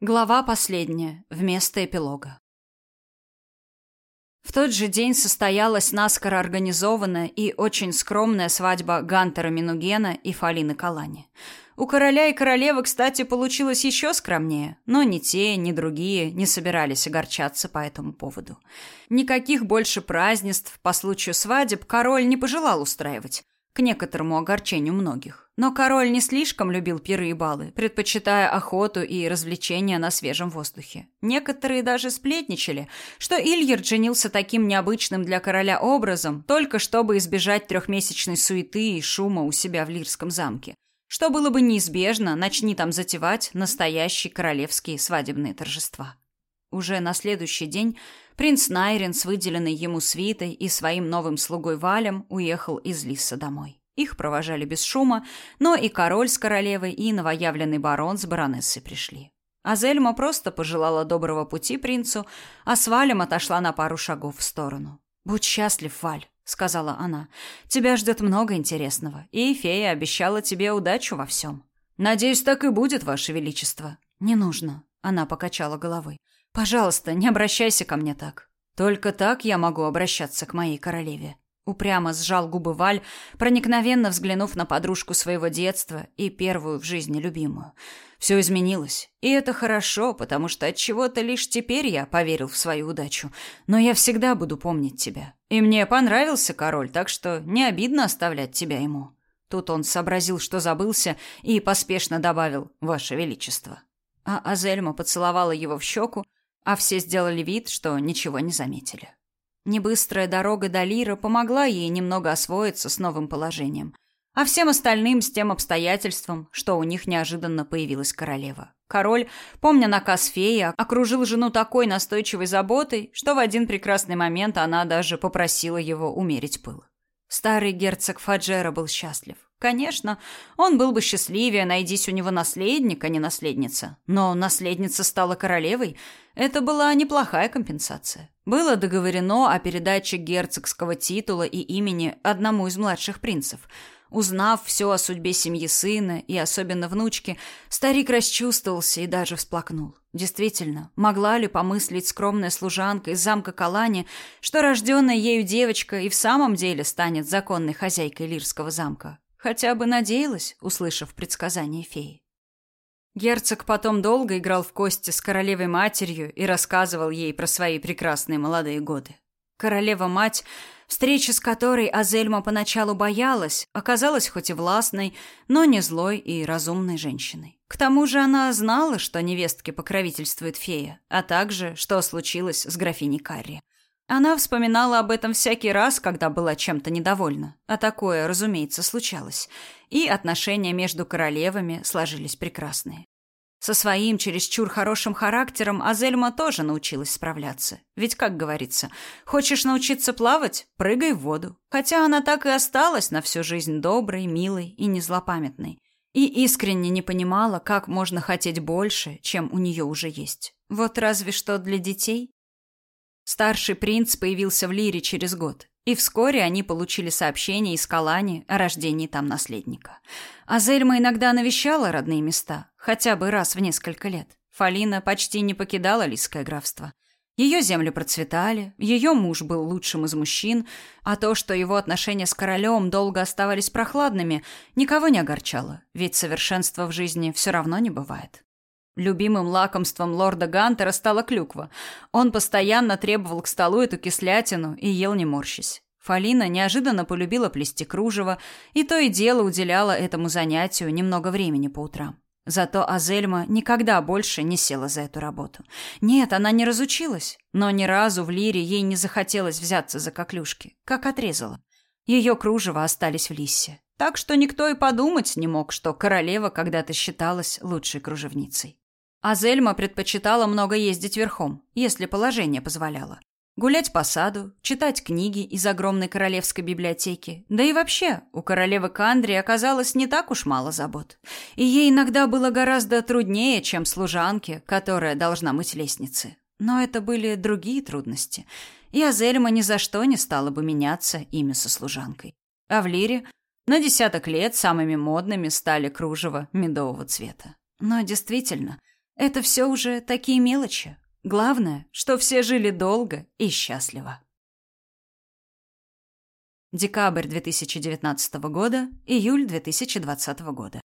Глава последняя, вместо эпилога. В тот же день состоялась наскоро организованная и очень скромная свадьба Гантера Минугена и Фалины Калани. У короля и королевы, кстати, получилось еще скромнее, но ни те, ни другие не собирались огорчаться по этому поводу. Никаких больше празднеств по случаю свадеб король не пожелал устраивать, к некоторому огорчению многих. Но король не слишком любил пиры и балы, предпочитая охоту и развлечения на свежем воздухе. Некоторые даже сплетничали, что Ильярд женился таким необычным для короля образом, только чтобы избежать трехмесячной суеты и шума у себя в Лирском замке. Что было бы неизбежно, начни там затевать настоящие королевские свадебные торжества. Уже на следующий день принц Найрен с выделенной ему свитой и своим новым слугой Валем уехал из Лиса домой. Их провожали без шума, но и король с королевой, и новоявленный барон с баронессой пришли. Азельма просто пожелала доброго пути принцу, а с Валем отошла на пару шагов в сторону. «Будь счастлив, Валь», — сказала она. «Тебя ждет много интересного, и фея обещала тебе удачу во всем». «Надеюсь, так и будет, ваше величество». «Не нужно», — она покачала головой. Пожалуйста, не обращайся ко мне так. Только так я могу обращаться к моей королеве. Упрямо сжал губы Валь, проникновенно взглянув на подружку своего детства и первую в жизни любимую. Все изменилось, и это хорошо, потому что от чего-то лишь теперь я поверил в свою удачу. Но я всегда буду помнить тебя. И мне понравился король, так что не обидно оставлять тебя ему. Тут он сообразил, что забылся, и поспешно добавил: "Ваше величество". А Азельма поцеловала его в щеку, а все сделали вид, что ничего не заметили. Небыстрая дорога до Лира помогла ей немного освоиться с новым положением, а всем остальным с тем обстоятельством, что у них неожиданно появилась королева. Король, помня наказ феи, окружил жену такой настойчивой заботой, что в один прекрасный момент она даже попросила его умерить пыл. Старый герцог Фаджера был счастлив. Конечно, он был бы счастливее, найдись у него наследник, а не наследница. Но наследница стала королевой. Это была неплохая компенсация. Было договорено о передаче герцогского титула и имени одному из младших принцев. Узнав все о судьбе семьи сына и особенно внучки, старик расчувствовался и даже всплакнул. Действительно, могла ли помыслить скромная служанка из замка Калани, что рожденная ею девочка и в самом деле станет законной хозяйкой Лирского замка? Хотя бы надеялась, услышав предсказание феи. Герцог потом долго играл в кости с королевой-матерью и рассказывал ей про свои прекрасные молодые годы. Королева-мать, встреча с которой Азельма поначалу боялась, оказалась хоть и властной, но не злой и разумной женщиной. К тому же она знала, что невестке покровительствует фея, а также, что случилось с графиней Карри. Она вспоминала об этом всякий раз, когда была чем-то недовольна. А такое, разумеется, случалось. И отношения между королевами сложились прекрасные. Со своим чересчур хорошим характером Азельма тоже научилась справляться. Ведь, как говорится, хочешь научиться плавать – прыгай в воду. Хотя она так и осталась на всю жизнь доброй, милой и незлопамятной. И искренне не понимала, как можно хотеть больше, чем у нее уже есть. Вот разве что для детей Старший принц появился в Лире через год, и вскоре они получили сообщение из Калани о рождении там наследника. Азельма иногда навещала родные места, хотя бы раз в несколько лет. Фалина почти не покидала Лисское графство. Ее земли процветали, ее муж был лучшим из мужчин, а то, что его отношения с королем долго оставались прохладными, никого не огорчало, ведь совершенства в жизни все равно не бывает. Любимым лакомством лорда Гантера стала клюква. Он постоянно требовал к столу эту кислятину и ел не морщись. Фалина неожиданно полюбила плести кружево и то и дело уделяла этому занятию немного времени по утрам. Зато Азельма никогда больше не села за эту работу. Нет, она не разучилась, но ни разу в Лире ей не захотелось взяться за коклюшки, как отрезала. Ее кружева остались в Лиссе. Так что никто и подумать не мог, что королева когда-то считалась лучшей кружевницей. А Зельма предпочитала много ездить верхом, если положение позволяло. Гулять по саду, читать книги из огромной королевской библиотеки. Да и вообще, у королевы Кандри оказалось не так уж мало забот. И ей иногда было гораздо труднее, чем служанке, которая должна мыть лестницы. Но это были другие трудности. И Азельма ни за что не стала бы меняться имя со служанкой. А в Лире на десяток лет самыми модными стали кружева медового цвета. Но действительно, Это все уже такие мелочи. Главное, что все жили долго и счастливо. Декабрь 2019 года, июль 2020 года.